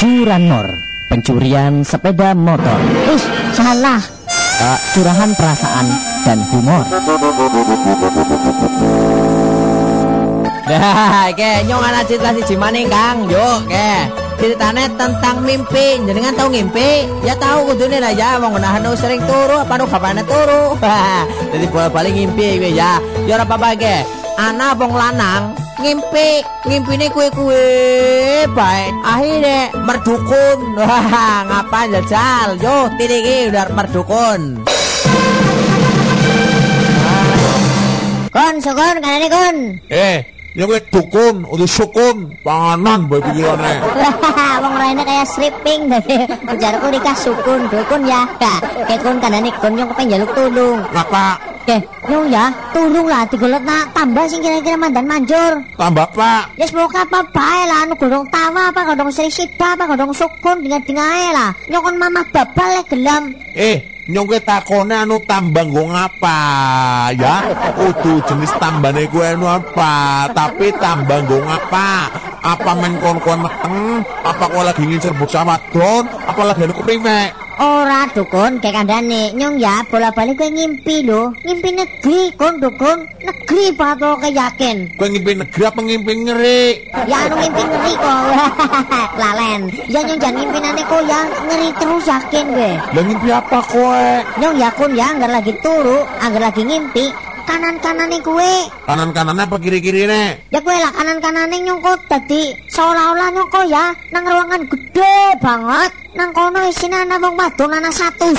curanmor, pencurian sepeda motor, Ih, salah. uh, curahan perasaan dan humor. Dah, ke nyong ana cerita siji maning Kang. Yuk, ke. Ceritanya tentang mimpi. Jenengan tahu ngimpi? Ya tahu kudune lah ya wong nahan sering turu apa nu kapane turu. Jadi bolak-balik ngimpi gue ya. Ya ora apa-apa ke. Ana wong lanang ngimpi, ngimpine kue-kue baik. Akhirnya merdukun. Wah, ngapa jajal? Yo, tiriki udah merdukun. Kon, sukun, kanane kon. Eh, ya gue dukun, udah sukun, panganan boy pikirannya. Wong lainnya kayak stripping dari ujarku nikah sukun, dukun ya. Kon kanane kon yang kepengen jaluk tulung. Ngapa? Oke, nyong ya, tulung lah digolot nak tambah sing kira-kira mandan manjur. Tambah pak, Ya semoga apa bae lah, anu godong tawa apa godong seri sida apa godong sukun dengan dengae lah. Nyokon mama babal le gelam. eh, nyong gue takone anu tambang gue ngapa ya? Udah jenis tambane gue anu apa? Tapi tambang gue ngapa? Apa main kon-kon meteng? Apa kau lagi ingin serbuk sama don? Apa lagi anu keprimek? Ora dukun kayak kandane nyong ya bola balik gue ngimpi lho. Ngimpi negeri kon dukun. Negeri lo yakin? Gue ngimpi negeri apa ngimpi ngeri? ya anu ngimpi ngeri kok. Lalen. Ya nyong jangan ngimpi nane kok ya. Ngeri terus yakin gue Lah ngimpi apa kowe? nyong ya kun ya anggar lagi turu anggar lagi ngimpi. Kanan kanane gue Kanan-kanannya apa kiri-kiri nih? ya gue lah kanan kanane nyong kok tadi seolah-olah nyong kok ya nang ruangan gede banget nang kono isina ana wong wadon ana satu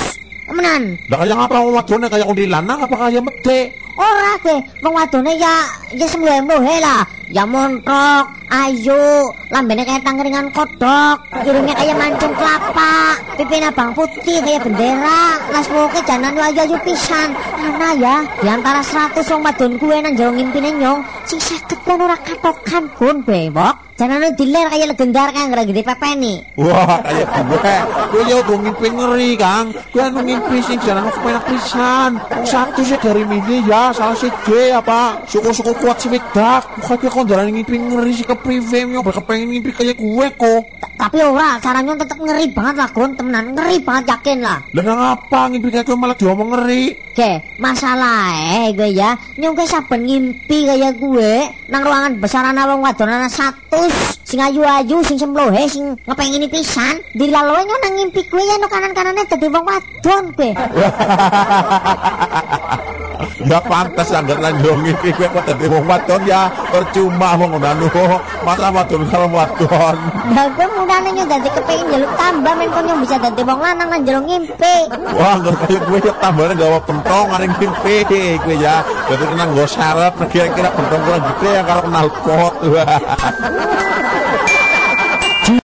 Menan, Lah kayak ngapa wong wadone kayak undi lanang apa kayak mete? Ora ke, wong wadone ya ya sembuh-sembuh lah. Ya montok, ayu, lambene kayak tangkringan kodok, irungnya kayak mancung kelapa, pipina bang putih kayak bendera, las woke janan ayu ayu pisan. Ana ya, di antara 100 wong wadon kuwe nang jero ngimpine nyong, sing saged kan ora katokan kun bebok. Jangan diler kayak legendar kan lagi dipepeni. Wah, kayak gue. Gue ya udah ngimpi ngeri, Kang. Gue anu ngimpi sing jalan aku penak pisan. Satu sih dari mini ya, salah sih J apa. Suku-suku kuat semedak. Bukan gue kon jalan ngimpi ngeri sih ke prive yo kepengen ngimpi kayak gue kok. Tapi ora, caranya tetep ngeri banget lah kun, temenan ngeri banget yakin lah. Lah ngapa ngimpi kayak gue malah diomong ngeri? Oke, masalah eh gue ya, nyong gue saben ngimpi kayak gue nang ruangan besar ana wong wadon ana satu sing ayu-ayu sing semblohe sing ngepengini pisan dilaloe nang ngimpi gue ya no kanan-kanane dadi wong wadon gue. Ya pantas anggar lanjut ngimpi gue kok dadi wong wadon ya percuma wong anu. Masa wadon karo wadon. Lah gue mudane nyong dadi kepengin jaluk tambah men kon bisa dadi wong lanang nang jero ngimpi. Wah, nggak kayak gue ya tambahnya gawa pentong, yang ngimpi gue ya. Jadi kena gue syarat, kira-kira pentong kurang gede ya kalau kenal pot. Wah.